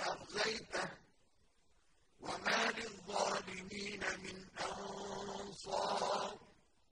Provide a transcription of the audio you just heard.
أغزيته